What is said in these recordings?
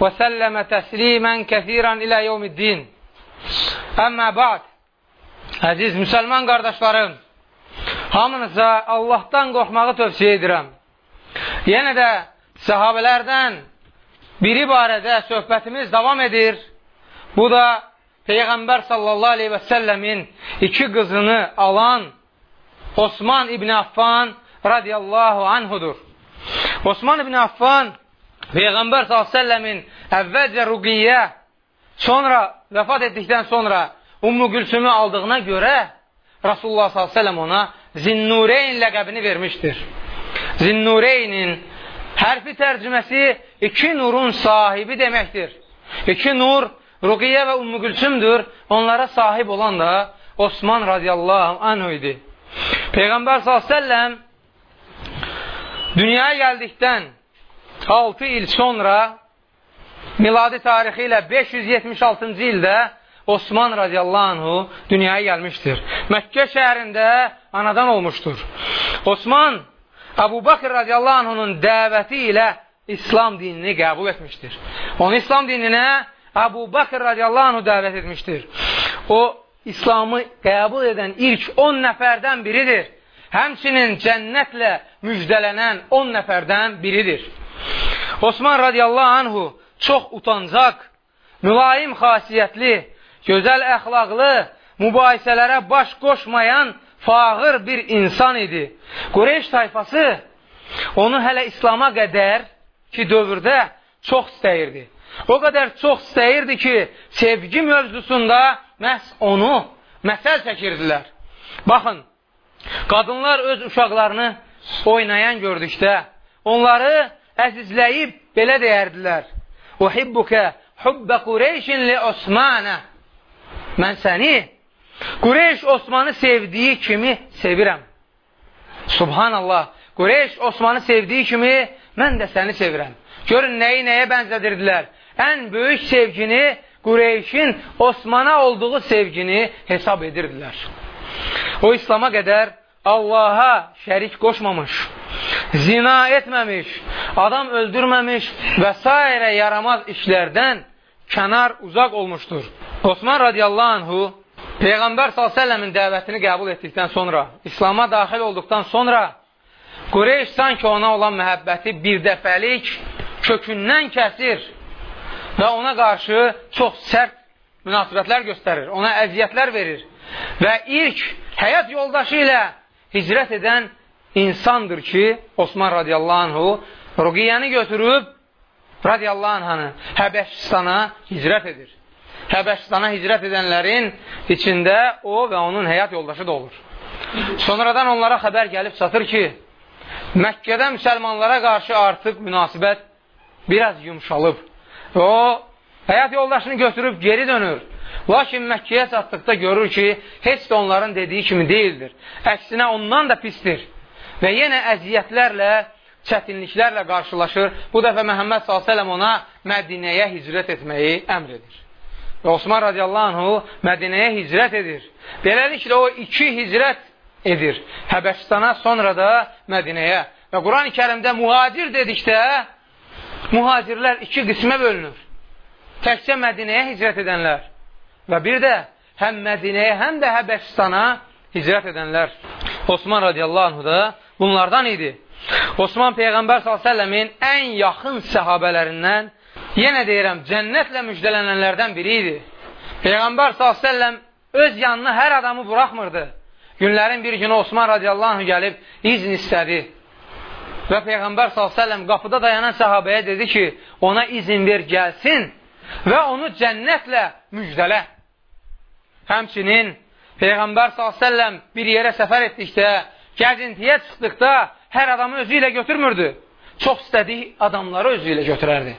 və səlləmə təslimən kəthirən ilə yevmiddin. Əmmə ba'd, əziz müsəlman qardaşlarım, hamınıza Allahdan qorxmağı tövsiyə edirəm. Yenə də səhabələrdən biri barədə söhbətimiz davam edir. Bu da Peyğəmbər sallallahu aleyhi və səlləmin iki qızını alan Osman İbn Affan radiyallahu anhudur. Osman İbn Affan Peyğəmbər s.ə.v-in əvvəlcə Ruqiyyə, sonra vəfat etdikdən sonra Ummu Gülsümü aldığına görə Rasulullah s.ə.v ona Zinnureyn ləqəbini vermişdir. Zinnureynin hərfi tərcüməsi iki nurun sahibi deməkdir. İki nur Ruqiyyə və Ummu Gülsümdür. Onlara sahib olan da Osman radiyallahu anh idi. Peyğəmbər s.ə.v dünyaya gəldikdən 6 il sonra miladi tarixi ilə 576-cı ildə Osman radiyallahu anhu dünyaya gəlmişdir. Məkkə şəhərində anadan olmuşdur. Osman Əbu Bakır radiyallahu anhunun dəvəti ilə İslam dinini qəbul etmişdir. Onu İslam dininə Əbu Bakır radiyallahu anhu dəvət etmişdir. O, İslamı qəbul edən ilk 10 nəfərdən biridir. Həmçinin cənnətlə müjdələnən 10 nəfərdən biridir. Osman radiyallahu anhu çox utancaq, mülayim xasiyyətli, gözəl əxlaqlı, mübahisələrə baş qoşmayan fağır bir insan idi. Qureyş tayfası onu hələ İslama qədər ki, dövrdə çox istəyirdi. O qədər çox istəyirdi ki, sevgi mövzusunda məhz onu məsəl çəkirdilər. Baxın, qadınlar öz uşaqlarını oynayan gördükdə, onları əzizləyib belə deyərdilər. Uhibbukə hubbə Qureyşin li Osmanə. Mən səni Qureyş Osmanı sevdiyi kimi sevirəm. Subhanallah. Qureyş Osmanı sevdiyi kimi mən də səni sevirəm. Görün nəyi nəyə bənzədirdilər. Ən böyük sevgini Qureyşin Osmana olduğu sevgini hesab edirdilər. O İslama qədər Allaha şərik qoşmamış, zina etməmiş, adam öldürməmiş və s. yaramaz işlərdən kənar uzaq olmuşdur. Osman radiyallahu anhu Peyğəmbər s.ə.v-in dəvətini qəbul etdikdən sonra, İslama daxil olduqdan sonra Qureyş sanki ona olan məhəbbəti bir dəfəlik kökündən kəsir və ona qarşı çox sərt münasibətlər göstərir, ona əziyyətlər verir və ilk həyat yoldaşı ilə hicrət edən insandır ki, Osman radiyallahu anhu Ruqiyyəni götürüb radiyallahu anhanı Həbəşistana hicrət edir. Həbəşistana hicrət edənlərin içində o və onun həyat yoldaşı da olur. Sonradan onlara xəbər gəlib çatır ki, Məkkədə müsəlmanlara qarşı artıq münasibət biraz yumşalıb. Və o, həyat yoldaşını götürüb geri dönür. Lakin Məkkəyə çatdıqda görür ki, heç də onların dediyi kimi deyildir. Əksinə ondan da pisdir. Və yenə əziyyətlərlə, çətinliklərlə qarşılaşır. Bu dəfə Məhəmməd s.ə.v ona Mədinəyə hicrət etməyi əmr edir. Və Osman radiyallahu anhu Mədinəyə hicrət edir. Beləliklə o iki hicrət edir. Həbəşistana, sonra da Mədinəyə. Və Quran-ı kərimdə mühacir dedikdə, mühacirlər iki qismə bölünür. Təkcə Mədinəyə hicrət edənlər və bir də həm Mədinəyə, həm də Həbəşistana hicrət edənlər. Osman radiyallahu anhu da bunlardan idi. Osman Peyğəmbər s.ə.v-in ən yaxın səhabələrindən, yenə deyirəm, cənnətlə müjdələnənlərdən biri idi. Peyğəmbər s.ə.v öz yanına hər adamı buraxmırdı. Günlərin bir günü Osman radiyallahu anh gəlib izn istədi. Və Peyğəmbər s.ə.v qapıda dayanan səhabəyə dedi ki, ona izin ver gəlsin və onu cənnətlə müjdələ. Həmçinin Peyğəmbər s.ə.v bir yerə səfər etdikdə, gəzintiyə çıxdıqda hər adamı özü ilə götürmürdü. Çox istədiyi adamları özü ilə götürərdi.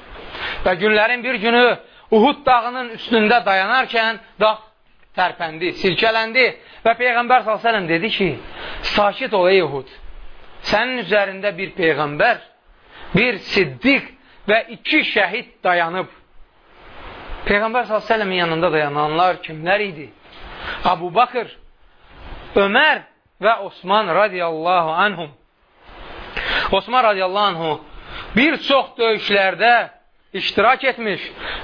Və günlərin bir günü Uhud dağının üstündə dayanarkən dağ tərpəndi, silkələndi və Peyğəmbər s.ə.v dedi ki, sakit ol ey Uhud, sənin üzərində bir Peyğəmbər, bir siddiq və iki şəhid dayanıb. Peyğəmbər s.ə.v-in yanında dayananlar kimlər idi? Abu Bakır, Ömər və Osman radiyallahu anhum. Osman radiyallahu anhu bir çox döyüşlərdə iştirak etmiş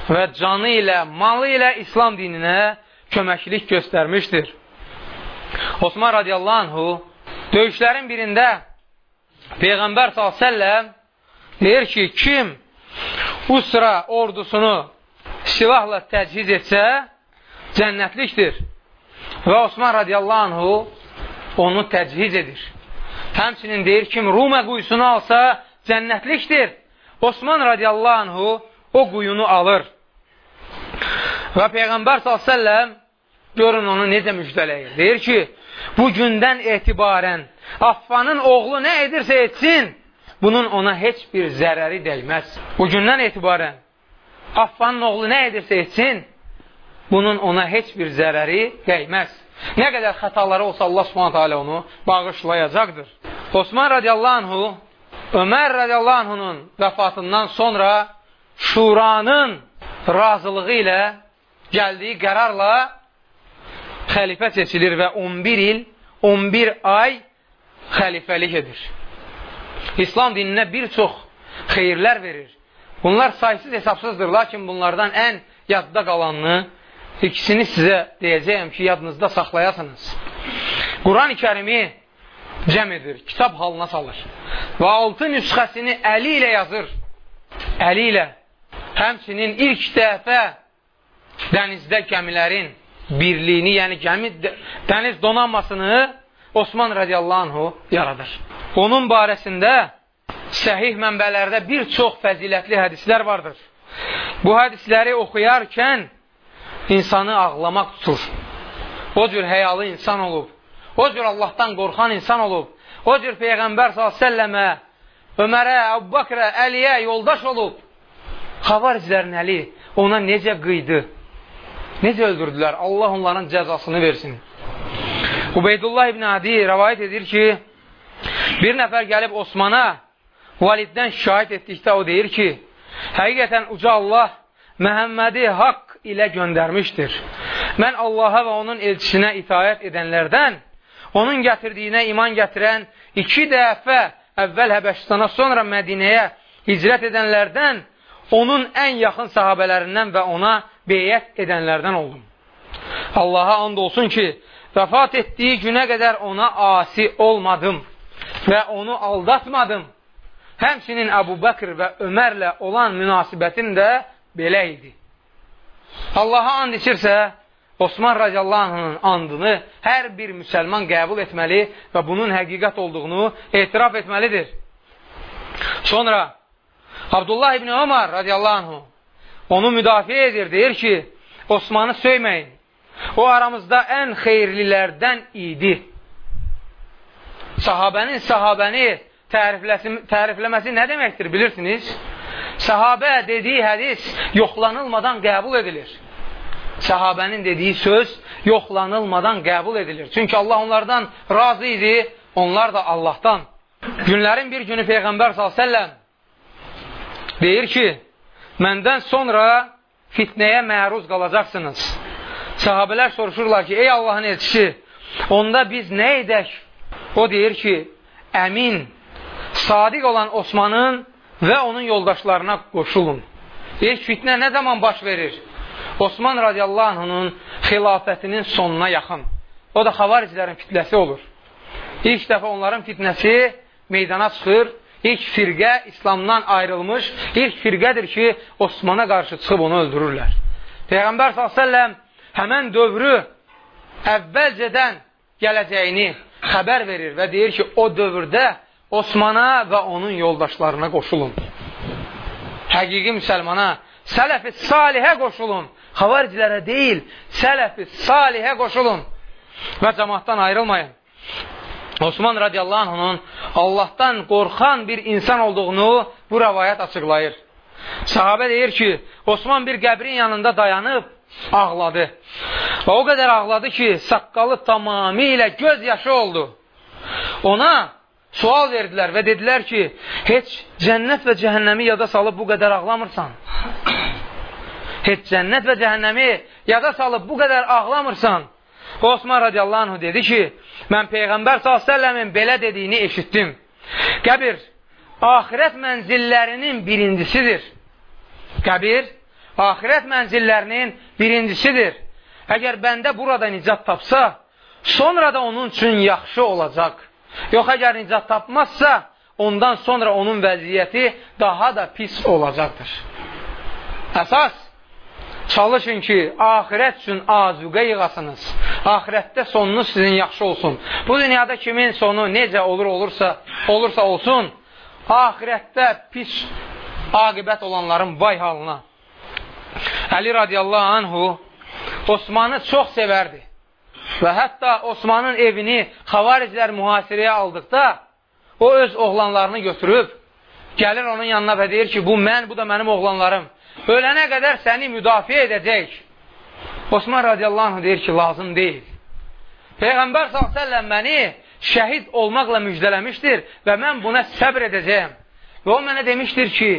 və canı ilə, malı ilə İslam dininə köməklik göstərmişdir. Osman radiyallahu anhu döyüşlərin birində Peyğəmbər s.ə.v deyir ki, kim Usra ordusunu silahla təchiz etsə, cənnətlikdir. Və Osman radiyallahu anhu onu təchiz edir. Həmçinin deyir, kim Rumə quyusunu alsa, cənnətlikdir. Osman radiyallahu anhu o quyunu alır. Və Peyğəmbər s.ə.v görün onu necə müjdələyir. Deyir ki, bu gündən etibarən Affanın oğlu nə edirsə etsin, bunun ona heç bir zərəri dəyməz. Bu gündən etibarən Affanın oğlu nə edirsə etsin, bunun ona heç bir zərəri dəyməz. Nə qədər xətaları olsa Allah subhanət hələ onu bağışlayacaqdır. Osman radiyallahu anhu Ömər radiyallahu anhunun vəfatından sonra şuranın razılığı ilə gəldiyi qərarla xəlifə seçilir və 11 il, 11 ay xəlifəlik edir. İslam dininə bir çox xeyirlər verir. Bunlar saysız hesabsızdır, lakin bunlardan ən yadda qalanını ikisini sizə deyəcəyəm ki, yadınızda saxlayasınız. Quran-ı kərimi cəm edir, kitab halına salır. Və altı nüsxəsini əli ilə yazır. Əli ilə. Həmçinin ilk dəfə dənizdə gəmilərin birliyini, yəni gəmi dəniz donanmasını Osman radiyallahu anhu yaradır. Onun barəsində səhih mənbələrdə bir çox fəzilətli hədislər vardır. Bu hədisləri oxuyarkən insanı ağlamaq tutur. O cür həyalı insan olub o cür Allahdan qorxan insan olub, o cür Peyğəmbər s.ə.və Ömərə, Əbbakrə, Əliyə yoldaş olub, xavaricilərin əli ona necə qıydı, necə öldürdülər, Allah onların cəzasını versin. Ubeydullah ibn Adi rəvayət edir ki, bir nəfər gəlib Osmana validdən şahid etdikdə o deyir ki, həqiqətən uca Allah Məhəmmədi haqq ilə göndərmişdir. Mən Allaha və onun elçisinə itayət edənlərdən onun gətirdiyinə iman gətirən iki dəfə əvvəl Həbəşistana, sonra Mədinəyə hicrət edənlərdən, onun ən yaxın sahabələrindən və ona beyyət edənlərdən oldum. Allaha and olsun ki, vəfat etdiyi günə qədər ona asi olmadım və onu aldatmadım. Həmçinin Əbu Bəkr və Ömərlə olan münasibətim də belə idi. Allaha and içirsə, Osman radiyallahu andını hər bir müsəlman qəbul etməli və bunun həqiqət olduğunu etiraf etməlidir. Sonra Abdullah ibn Ömər radiyallahu onu müdafiə edir, deyir ki, Osmanı söyməyin. O aramızda ən xeyirlilərdən idi. Sahabənin sahabəni tərifləməsi nə deməkdir, bilirsiniz? Sahabə dediyi hədis yoxlanılmadan qəbul edilir səhabənin dediyi söz yoxlanılmadan qəbul edilir. Çünki Allah onlardan razı idi, onlar da Allahdan. Günlərin bir günü Peyğəmbər s.ə.v deyir ki, məndən sonra fitnəyə məruz qalacaqsınız. Səhabələr soruşurlar ki, ey Allahın elçisi, onda biz nə edək? O deyir ki, əmin, sadiq olan Osmanın və onun yoldaşlarına qoşulun. Deyir, fitnə nə zaman baş verir? Osman radiyallahu anhunun xilafətinin sonuna yaxın. O da xavaricilərin fitləsi olur. İlk dəfə onların fitnəsi meydana çıxır. İlk firqə İslamdan ayrılmış ilk firqədir ki, Osmana qarşı çıxıb onu öldürürlər. Peyğəmbər s.ə.v həmən dövrü əvvəlcədən gələcəyini xəbər verir və deyir ki, o dövrdə Osmana və onun yoldaşlarına qoşulun. Həqiqi müsəlmana, sələf-i salihə qoşulun xavaricilərə deyil, sələfi salihə qoşulun və cəmatdan ayrılmayın. Osman radiyallahu anhunun Allahdan qorxan bir insan olduğunu bu rəvayət açıqlayır. Sahabə deyir ki, Osman bir qəbrin yanında dayanıb ağladı. Və o qədər ağladı ki, saqqalı tamamilə göz yaşı oldu. Ona sual verdilər və dedilər ki, heç cənnət və cəhənnəmi yada salıb bu qədər ağlamırsan. Heç cənnət və cəhənnəmi yada salıb bu qədər ağlamırsan. Osman radiyallahu anh dedi ki, mən Peyğəmbər s.ə.v-in belə dediyini eşitdim. Qəbir, axirət mənzillərinin birincisidir. Qəbir, axirət mənzillərinin birincisidir. Əgər bəndə burada nicat tapsa, sonra da onun üçün yaxşı olacaq. Yox, əgər nicat tapmazsa, ondan sonra onun vəziyyəti daha da pis olacaqdır. Əsas, çalışın ki, axirət üçün azuqə yığasınız. Axirətdə sonunuz sizin yaxşı olsun. Bu dünyada kimin sonu necə olur olursa, olursa olsun, axirətdə pis aqibət olanların vay halına. Əli radiyallahu anhu Osmanı çox sevərdi. Və hətta Osmanın evini xavariclər mühasirəyə aldıqda o öz oğlanlarını götürüb gəlir onun yanına və deyir ki, bu mən, bu da mənim oğlanlarım. Ölənə qədər səni müdafiə edəcək. Osman radiyallahu anh deyir ki, lazım deyil. Peyğəmbər s.ə.v məni şəhid olmaqla müjdələmişdir və mən buna səbr edəcəyəm. Və o mənə demişdir ki,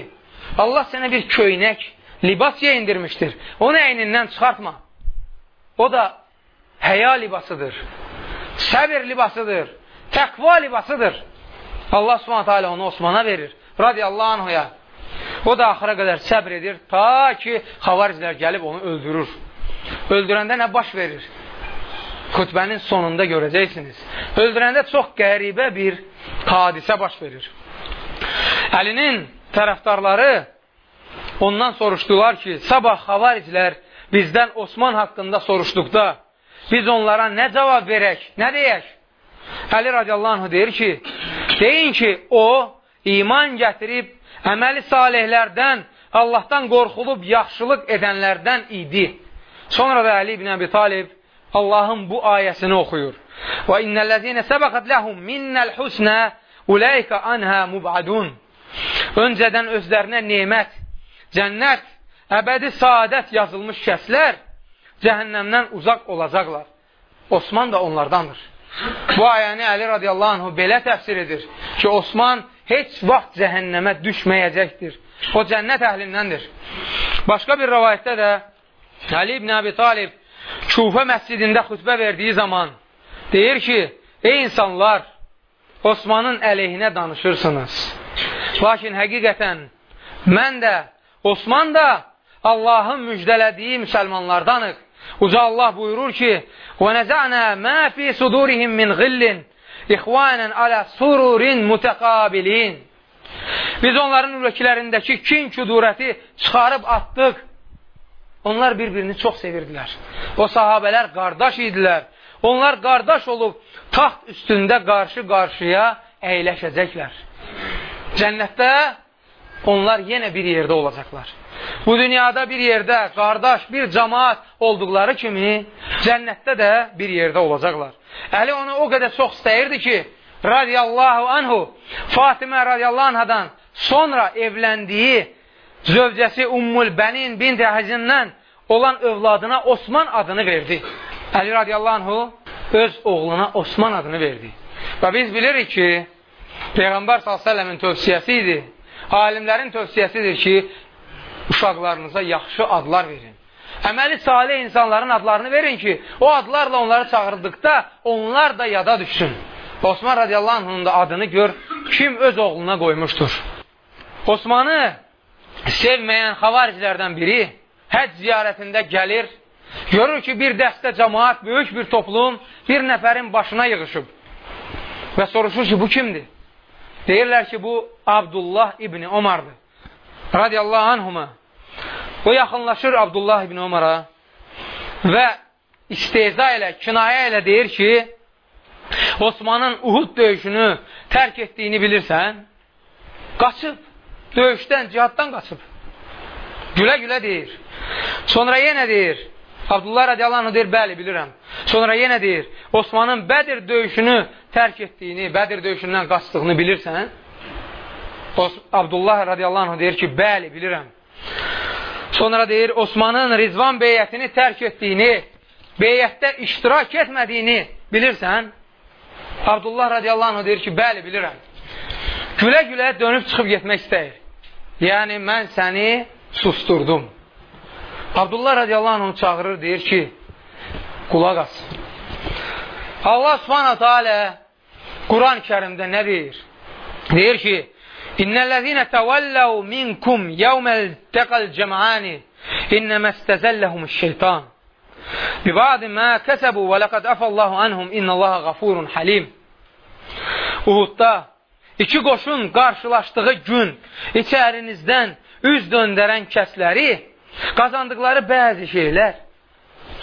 Allah sənə bir köynək, libas yeyindirmişdir. Onu əynindən çıxartma. O da həya libasıdır, səbir libasıdır, təqva libasıdır. Allah subhanətə alə onu Osmana verir, radiyallahu anhuya. O da axıra qədər səbr edir, ta ki, xavariclər gəlib onu öldürür. Öldürəndə nə baş verir? Xütbənin sonunda görəcəksiniz. Öldürəndə çox qəribə bir hadisə baş verir. Əlinin tərəfdarları ondan soruşdular ki, sabah xavariclər bizdən Osman haqqında soruşduqda biz onlara nə cavab verək, nə deyək? Əli radiyallahu anh deyir ki, deyin ki, o iman gətirib əməli salihlərdən, Allahdan qorxulub yaxşılıq edənlərdən idi. Sonra da Əli ibn Əbi Talib Allahın bu ayəsini oxuyur. Və innəl-ləzinə səbəqət ləhum minnəl husnə uləykə anhə mubadun. Öncədən özlərinə nemət, cənnət, əbədi saadət yazılmış kəslər cəhənnəmdən uzaq olacaqlar. Osman da onlardandır. Bu ayəni Əli radiyallahu anhu belə təfsir edir ki, Osman heç vaxt cəhənnəmə düşməyəcəkdir. O cənnət əhlindəndir. Başqa bir rəvayətdə də Əli ibn Əbi Talib Kufə məscidində xütbə verdiyi zaman deyir ki, ey insanlar, Osmanın əleyhinə danışırsınız. Lakin həqiqətən mən də, Osman da Allahın müjdələdiyi müsəlmanlardanıq. Uca Allah buyurur ki, وَنَزَعْنَا مَا فِي صُدُورِهِمْ مِنْ غِلٍّ İxvanən alə sururin mütəqabilin. Biz onların ürəklərindəki kin küdurəti çıxarıb atdıq. Onlar bir-birini çox sevirdilər. O sahabələr qardaş idilər. Onlar qardaş olub taxt üstündə qarşı-qarşıya əyləşəcəklər. Cənnətdə onlar yenə bir yerdə olacaqlar. Bu dünyada bir yerdə qardaş, bir cəmaat olduqları kimi cənnətdə də bir yerdə olacaqlar. Əli onu o qədər çox istəyirdi ki, radiyallahu anhu, Fatimə radiyallahu anhadan sonra evləndiyi zövcəsi Ummul Bənin bint Əhzindən olan övladına Osman adını verdi. Əli radiyallahu anhu öz oğluna Osman adını verdi. Və biz bilirik ki, Peyğəmbər s.ə.v-in tövsiyəsi idi. Alimlərin tövsiyəsidir ki, uşaqlarınıza yaxşı adlar verin. Əməli salih insanların adlarını verin ki, o adlarla onları çağırdıqda onlar da yada düşsün. Osman radiyallahu anh'ın da adını gör, kim öz oğluna qoymuşdur. Osmanı sevməyən xavaricilərdən biri həc ziyarətində gəlir, görür ki, bir dəstə cəmaat, böyük bir toplum bir nəfərin başına yığışıb və soruşur ki, bu kimdir? Deyirlər ki, bu Abdullah ibn Omardır. Radiyallahu anhuma. O yaxınlaşır Abdullah ibn Omara və isteza ilə, kinayə ilə deyir ki, Osmanın Uhud döyüşünü tərk etdiyini bilirsən, qaçıb, döyüşdən, cihaddan qaçıb. Gülə-gülə deyir. Sonra yenə deyir, Abdullah radiyallahu anh deyir, bəli, bilirəm. Sonra yenə deyir, Osmanın Bədir döyüşünü tərk etdiyini, Bədir döyüşündən qaçdığını bilirsən? Abdullah radiyallahu anh deyir ki, bəli, bilirəm. Sonra deyir, Osmanın Rizvan beyyətini tərk etdiyini, beyyətdə iştirak etmədiyini bilirsən? Abdullah radiyallahu anh deyir ki, bəli, bilirəm. Gülə-gülə dönüb çıxıb getmək istəyir. Yəni, mən səni susturdum. Abdullah radiyallahu anh çağırır, deyir ki, qulaq as. Allah subhanətə alə Quran-ı kərimdə nə deyir? Deyir ki, İnnellezine tevellev minkum yevmel tekal cem'ani inneme istezellehumuş-şeytan. Bi ba'di ma kesebu ve lekad afallahu anhum innallaha gafurun halim. Uhudda iki qoşun qarşılaşdığı gün içərinizdən üz döndərən kəsləri qazandıqları bəzi şeylər,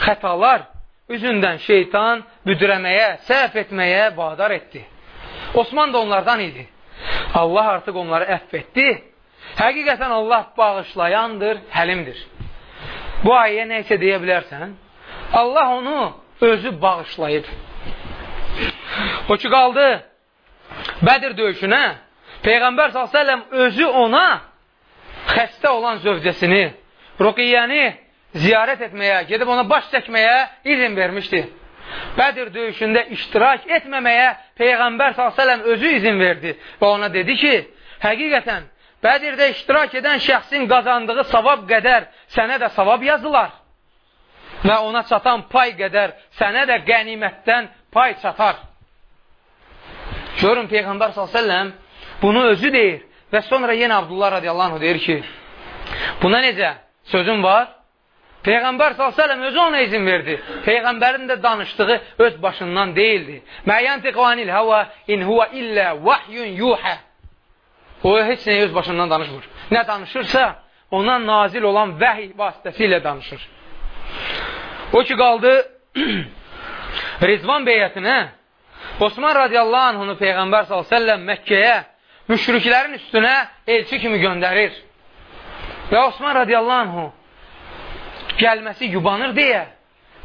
xətalar üzündən şeytan büdürəməyə, səhv etməyə vadar etdi. Osman da onlardan idi. Allah artıq onları əff etdi. Həqiqətən Allah bağışlayandır, həlimdir. Bu ayəyə nə isə deyə bilərsən? Allah onu özü bağışlayıb. O ki, qaldı Bədir döyüşünə Peyğəmbər s.ə.v özü ona xəstə olan zövcəsini, Ruqiyyəni ziyarət etməyə, gedib ona baş çəkməyə izin vermişdi. Bədir döyüşündə iştirak etməməyə Peyğəmbər s.ə.v özü izin verdi və ona dedi ki, həqiqətən Bədirdə iştirak edən şəxsin qazandığı savab qədər sənə də savab yazılar və ona çatan pay qədər sənə də qənimətdən pay çatar. Görün, Peyğəmbər s.ə.v bunu özü deyir və sonra yenə Abdullah radiyallahu deyir ki, buna necə sözüm var? Peyğəmbər s.ə.v özü ona izin verdi. Peyğəmbərin də danışdığı öz başından deyildi. Məyyən tiqvanil həvə in huvə illə vahyun yuhə. O heç nəyə öz başından danışmır. Nə danışırsa, ona nazil olan vəhiy vasitəsilə danışır. O ki, qaldı Rizvan beyyətinə Osman radiyallahu anhunu Peyğəmbər s.ə.v Məkkəyə müşriklərin üstünə elçi kimi göndərir. Və Osman radiyallahu anhu gəlməsi yubanır deyə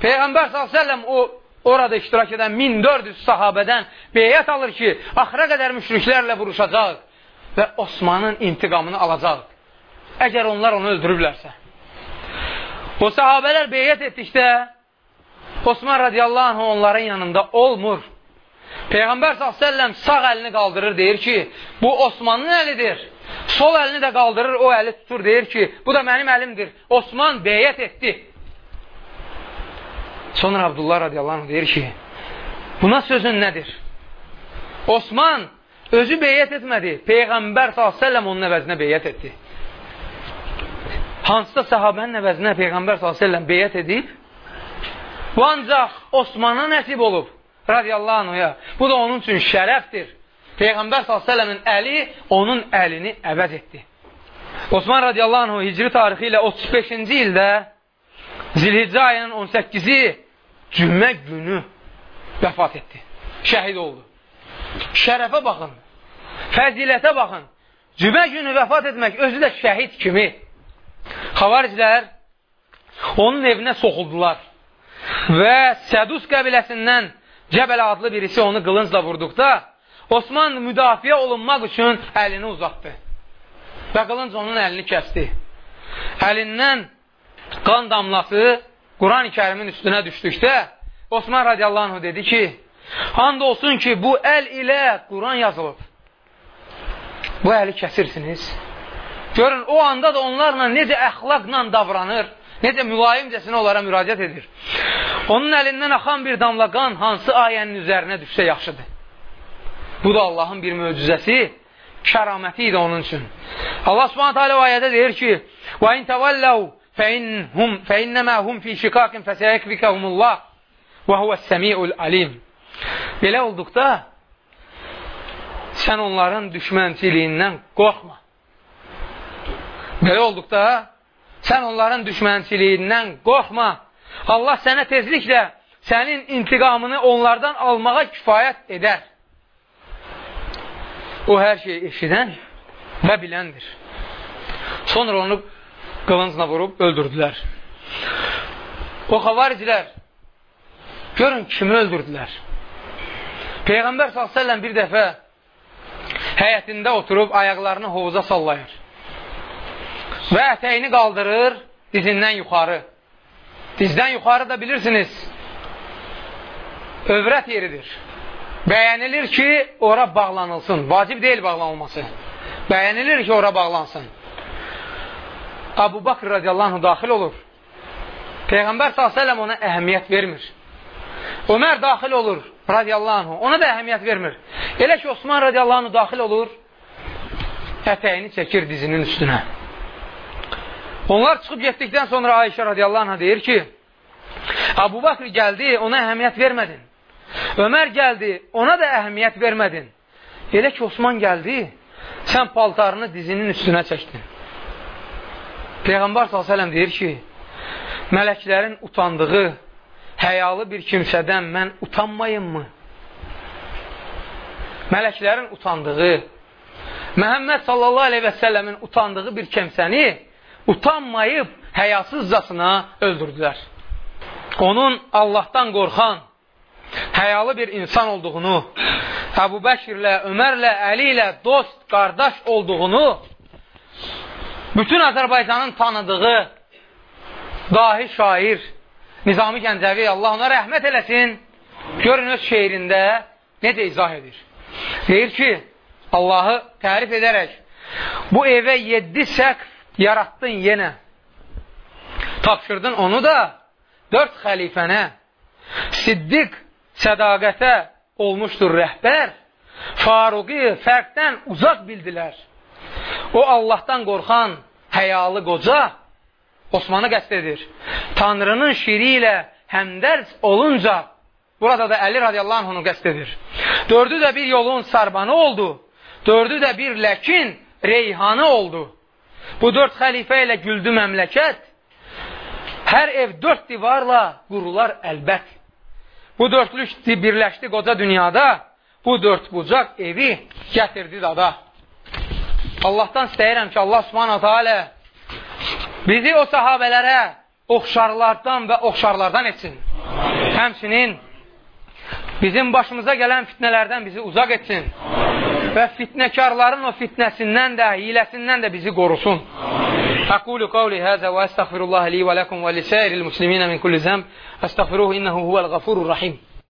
Peyğəmbər s.ə.v o orada iştirak edən 1400 sahabədən beyyət alır ki, axıra qədər müşriklərlə vuruşacaq və Osmanın intiqamını alacaq. Əgər onlar onu öldürürlərsə. O sahabələr beyyət etdikdə Osman radiyallahu anh onların yanında olmur. Peyğəmbər s.ə.v sağ əlini qaldırır, deyir ki, bu Osmanın əlidir. Sol əlini də qaldırır, o əli tutur, deyir ki, bu da mənim əlimdir. Osman beyyət etdi. Sonra Abdullah radiyallahu anh deyir ki, buna sözün nədir? Osman özü beyyət etmədi. Peyğəmbər s.ə.v onun əvəzinə beyyət etdi. Hansıda sahabənin əvəzinə Peyğəmbər s.ə.v beyyət edib? Bu ancaq Osmana nəsib olub radiyallahu anhuya. Bu da onun üçün şərəfdir. Peyğəmbər s.ə.v-in əli onun əlini əvəz etdi. Osman radiyallahu anhu hicri tarixi ilə 35-ci ildə Zilhiccə ayının 18-i cümə günü vəfat etdi. Şəhid oldu. Şərəfə baxın, fəzilətə baxın. Cümə günü vəfat etmək özü də şəhid kimi. Xavariclər onun evinə soxuldular və Sədus qəbiləsindən Cəbəl adlı birisi onu qılıncla vurduqda Osman müdafiə olunmaq üçün əlini uzatdı. Və qılınc onun əlini kəsdi. Əlindən qan damlası Quran-ı kərimin üstünə düşdükdə Osman radiyallahu anh dedi ki, and olsun ki, bu əl ilə Quran yazılıb. Bu əli kəsirsiniz. Görün, o anda da onlarla necə əxlaqla davranır, necə mülayimcəsinə onlara müraciət edir. Onun əlindən axan bir damla qan hansı ayənin üzərinə düşsə yaxşıdır. Bu da Allahın bir möcüzəsi, kəraməti idi onun üçün. Allah Subhanahu taala ayədə deyir ki: "Və in tawallu fəinhum fəinnəmə hum fi şikakın fəsəyəkvikəhumullah və huvəs-səmiul alim." Belə olduqda sən onların düşmənçiliyindən qorxma. Belə olduqda sən onların düşmənçiliyindən qorxma. Allah sənə tezliklə sənin intiqamını onlardan almağa kifayət edər. O hər şeyi eşidən və biləndir. Sonra onu qılıncla vurub öldürdülər. O xavaricilər görün kimi öldürdülər. Peyğəmbər s.ə.v bir dəfə həyətində oturub ayaqlarını hovuza sallayır və ətəyini qaldırır dizindən yuxarı. Dizdən yuxarı da bilirsiniz, övrət yeridir. Bəyənilir ki, ora bağlanılsın. Vacib deyil bağlanılması. Bəyənilir ki, ora bağlansın. Abu Bakr radiyallahu daxil olur. Peyğəmbər s.ə.v ona əhəmiyyət vermir. Ömər daxil olur radiyallahu ona da əhəmiyyət vermir. Elə ki, Osman radiyallahu daxil olur, ətəyini çəkir dizinin üstünə. Onlar çıxıb getdikdən sonra Ayşə radiyallahu deyir ki, Abu Bakr gəldi, ona əhəmiyyət vermədin. Ömər gəldi, ona da əhəmiyyət vermədin. Elə ki, Osman gəldi, sən paltarını dizinin üstünə çəkdin. Peyğəmbər s.ə.v deyir ki, mələklərin utandığı, həyalı bir kimsədən mən utanmayım mı? Mələklərin utandığı, Məhəmməd sallallahu aleyhi və səlləmin utandığı bir kimsəni utanmayıb həyasızcasına öldürdülər. Onun Allahdan qorxan, həyalı bir insan olduğunu, Əbu Bəkirlə, Ömərlə, Əli ilə dost, qardaş olduğunu bütün Azərbaycanın tanıdığı dahi şair Nizami Gəncəvi, Allah ona rəhmət eləsin, görün öz şeirində necə izah edir. Deyir ki, Allahı tərif edərək, bu evə yeddi səqf yarattın yenə. Tapşırdın onu da dörd xəlifənə. Siddiq sədaqətə olmuşdur rəhbər. Faruqi fərqdən uzaq bildilər. O Allahdan qorxan həyalı qoca Osmanı qəst edir. Tanrının şiri ilə həmdərz olunca burada da Əli radiyallahu anh onu qəst edir. Dördü də bir yolun sarbanı oldu. Dördü də bir ləkin reyhanı oldu. Bu dörd xəlifə ilə güldü məmləkət. Hər ev dörd divarla qurular əlbət. Bu dördlük birləşdi qoca dünyada. Bu dörd bucaq evi gətirdi dada. Allahdan istəyirəm ki, Allah subhanahu teala bizi o sahabələrə oxşarlardan və oxşarlardan etsin. Həmçinin bizim başımıza gələn fitnələrdən bizi uzaq etsin. Və fitnəkarların o fitnəsindən də, hiləsindən də bizi qorusun. أقول قولي هذا وأستغفر الله لي ولكم ولسائر المسلمين من كل ذنب. أستغفروه إنه هو الغفور الرحيم.